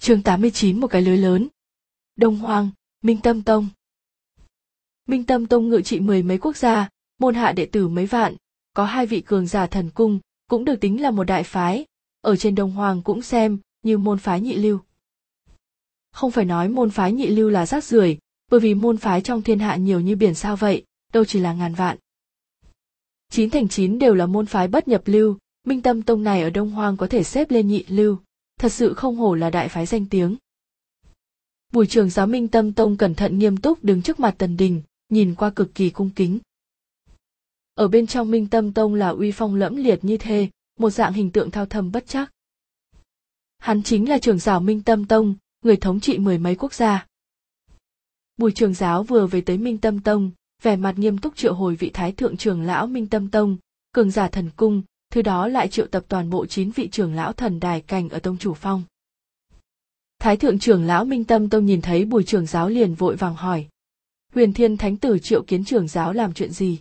chương 89 một cái lưới lớn. Đông hoàng Minh Tâm Tông. Minh Tâm Tông ngự trị mười mấy quốc gia, môn hạ đệ tử mấy vạn, có hai vị cường giả thần cung, cũng được tính là một đại phái, ở trên Đông Hoàng cũng xem như môn phái nhị lưu. Không phải nói môn phái nhị lưu là rác rưởi, bởi vì môn phái trong thiên hạ nhiều như biển sao vậy, đâu chỉ là ngàn vạn. Chín thành chín đều là môn phái bất nhập lưu, Minh Tâm Tông này ở Đông Hoang có thể xếp lên nhị lưu, thật sự không hổ là đại phái danh tiếng. Bùi trường giáo Minh Tâm Tông cẩn thận nghiêm túc đứng trước mặt Tần Đình, nhìn qua cực kỳ cung kính. Ở bên trong Minh Tâm Tông là uy phong lẫm liệt như thế, một dạng hình tượng thao thâm bất chắc. Hắn chính là trường giáo Minh Tâm Tông, người thống trị mười mấy quốc gia. Bùi trường giáo vừa về tới Minh Tâm Tông, vẻ mặt nghiêm túc triệu hồi vị thái thượng trưởng lão Minh Tâm Tông, cường giả thần cung, thứ đó lại triệu tập toàn bộ chín vị trưởng lão thần đài cành ở tông chủ phong. Thái thượng trưởng lão Minh Tâm Tông nhìn thấy bùi trưởng giáo liền vội vàng hỏi. Huyền Thiên Thánh Tử triệu kiến trưởng giáo làm chuyện gì?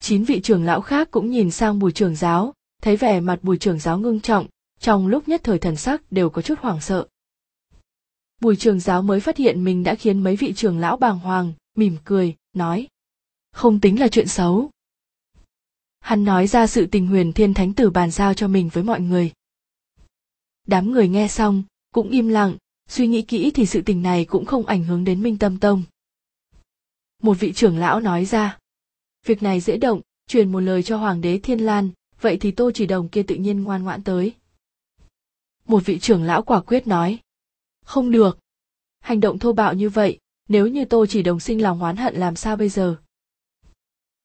Chín vị trưởng lão khác cũng nhìn sang bùi trưởng giáo, thấy vẻ mặt bùi trưởng giáo ngưng trọng, trong lúc nhất thời thần sắc đều có chút hoảng sợ. Bùi trưởng giáo mới phát hiện mình đã khiến mấy vị trưởng lão bàng hoàng, mỉm cười, nói. Không tính là chuyện xấu. Hắn nói ra sự tình huyền thiên thánh tử bàn giao cho mình với mọi người. Đám người nghe xong, cũng im lặng, suy nghĩ kỹ thì sự tình này cũng không ảnh hưởng đến Minh Tâm Tông. Một vị trưởng lão nói ra, việc này dễ động, truyền một lời cho Hoàng đế Thiên Lan, vậy thì Tô Chỉ Đồng kia tự nhiên ngoan ngoãn tới. Một vị trưởng lão quả quyết nói, không được. Hành động thô bạo như vậy, nếu như Tô Chỉ Đồng sinh lòng oán hận làm sao bây giờ?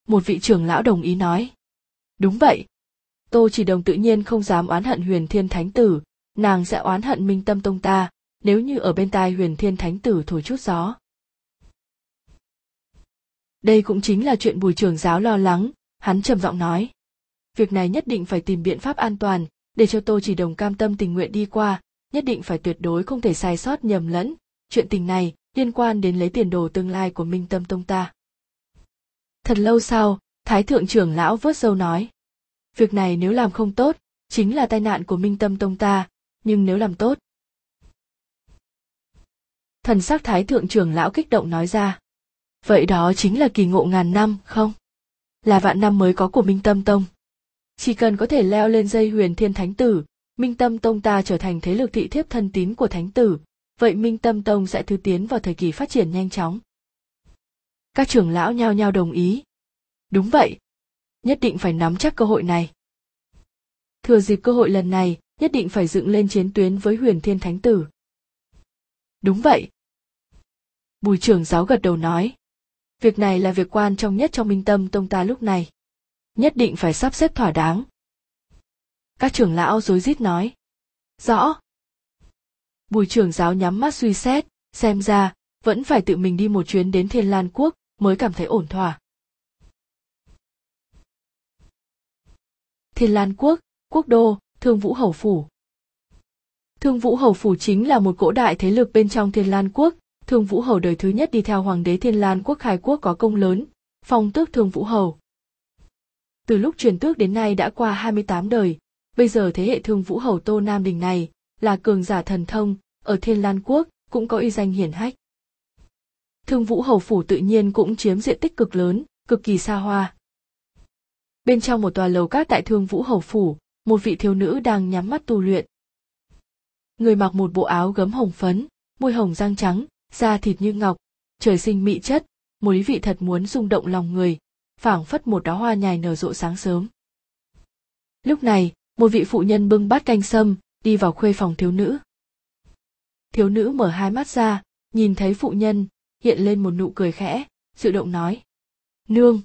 Một vị trưởng lão đồng ý nói, đúng vậy. Tô Chỉ Đồng tự nhiên không dám oán hận Huyền Thiên Thánh Tử, nàng sẽ oán hận minh tâm tông ta nếu như ở bên tai huyền thiên thánh tử thổi chút gió. Đây cũng chính là chuyện bùi trưởng giáo lo lắng hắn trầm giọng nói. Việc này nhất định phải tìm biện pháp an toàn để cho tô chỉ đồng cam tâm tình nguyện đi qua nhất định phải tuyệt đối không thể sai sót nhầm lẫn. Chuyện tình này liên quan đến lấy tiền đồ tương lai của minh tâm tông ta. Thật lâu sau thái thượng trưởng lão vớt sâu nói, việc này nếu làm không tốt, chính là tai nạn của minh tâm tông ta, nhưng nếu làm tốt. Thần sắc thái thượng trưởng lão kích động nói ra, vậy đó chính là kỳ ngộ ngàn năm, không? Là vạn năm mới có của minh tâm tông. Chỉ cần có thể leo lên dây huyền thiên thánh tử, minh tâm tông ta trở thành thế lực thị thiếp thân tín của thánh tử, vậy minh tâm tông sẽ thứ tiến vào thời kỳ phát triển nhanh chóng. Các trưởng lão nhao nhao đồng ý đúng vậy. Nhất định phải nắm chắc cơ hội này. Thừa dịp cơ hội lần này, nhất định phải dựng lên chiến tuyến với huyền thiên thánh tử. Đúng vậy. Bùi trưởng giáo gật đầu nói. Việc này là việc quan trọng nhất trong minh tâm tông ta lúc này. Nhất định phải sắp xếp thỏa đáng. Các trưởng lão rối rít nói. Rõ. Bùi trưởng giáo nhắm mắt suy xét, xem ra, vẫn phải tự mình đi một chuyến đến thiên lan quốc mới cảm thấy ổn thỏa. Thiên lan quốc quốc đô Thương Vũ Hầu Phủ. Thương Vũ Hầu Phủ chính là một cỗ đại thế lực bên trong Thiên Lan Quốc, Thương Vũ Hầu đời thứ nhất đi theo Hoàng đế Thiên Lan Quốc khai quốc có công lớn, phong tước Thương Vũ Hầu. Từ lúc truyền tước đến nay đã qua 28 đời, bây giờ thế hệ Thương Vũ Hầu Tô Nam Đình này là cường giả thần thông, ở Thiên Lan Quốc cũng có uy danh hiển hách. Thương Vũ Hầu Phủ tự nhiên cũng chiếm diện tích cực lớn, cực kỳ xa hoa. Bên trong một tòa lầu các tại Thương Vũ Hầu Phủ, một vị thiếu nữ đang nhắm mắt tu luyện. Người mặc một bộ áo gấm hồng phấn, môi hồng răng trắng, da thịt như ngọc, trời sinh mị chất, một ý vị thật muốn rung động lòng người, phảng phất một đóa hoa nhài nở rộ sáng sớm. Lúc này, một vị phụ nhân bưng bát canh sâm, đi vào khuê phòng thiếu nữ. Thiếu nữ mở hai mắt ra, nhìn thấy phụ nhân, hiện lên một nụ cười khẽ, dự động nói. Nương!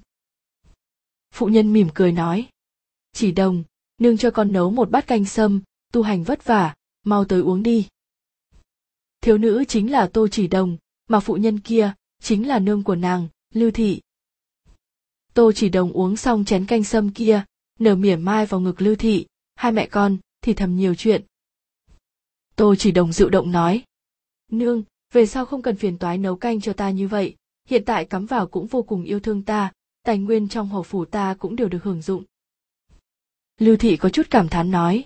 Phụ nhân mỉm cười nói. Chỉ đồng, nương cho con nấu một bát canh sâm tu hành vất vả mau tới uống đi. Thiếu nữ chính là tô chỉ đồng mà phụ nhân kia chính là nương của nàng lưu thị. Tô chỉ đồng uống xong chén canh sâm kia nở mỉa mai vào ngực lưu thị hai mẹ con thì thầm nhiều chuyện. Tô chỉ đồng dịu động nói nương về sau không cần phiền toái nấu canh cho ta như vậy hiện tại cắm vào cũng vô cùng yêu thương ta tài nguyên trong hầu phủ ta cũng đều được hưởng dụng. Lưu Thị có chút cảm thán nói.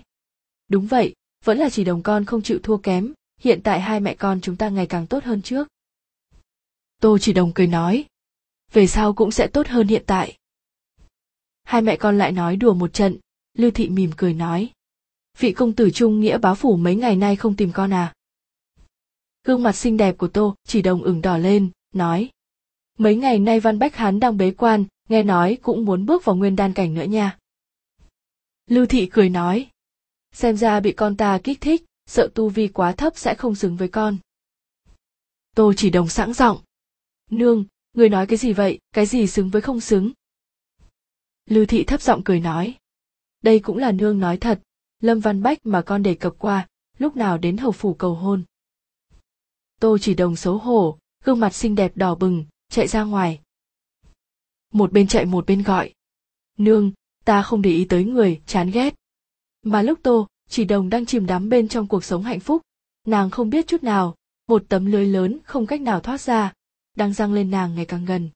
Đúng vậy, vẫn là chỉ đồng con không chịu thua kém hiện tại hai mẹ con chúng ta ngày càng tốt hơn trước. Tô chỉ đồng cười nói về sau cũng sẽ tốt hơn hiện tại. Hai mẹ con lại nói đùa một trận lưu thị mỉm cười nói vị công tử trung nghĩa báo phủ mấy ngày nay không tìm con à? Gương mặt xinh đẹp của tô chỉ đồng ửng đỏ lên nói mấy ngày nay văn bách hán đang bế quan nghe nói cũng muốn bước vào nguyên đan cảnh nữa nha. Lưu thị cười nói, xem ra bị con ta kích thích, sợ tu vi quá thấp sẽ không xứng với con. Tô chỉ đồng sẵn giọng, nương, người nói cái gì vậy, cái gì xứng với không xứng? Lưu thị thấp giọng cười nói, đây cũng là nương nói thật, lâm văn bách mà con đề cập qua, lúc nào đến hầu phủ cầu hôn. Tô chỉ đồng xấu hổ, gương mặt xinh đẹp đỏ bừng, chạy ra ngoài một bên chạy một bên gọi. Nương, ta không để ý tới người, chán ghét. Mà lúc tô, chỉ đồng đang chìm đắm bên trong cuộc sống hạnh phúc. Nàng không biết chút nào, một tấm lưới lớn không cách nào thoát ra. Đang răng lên nàng ngày càng gần.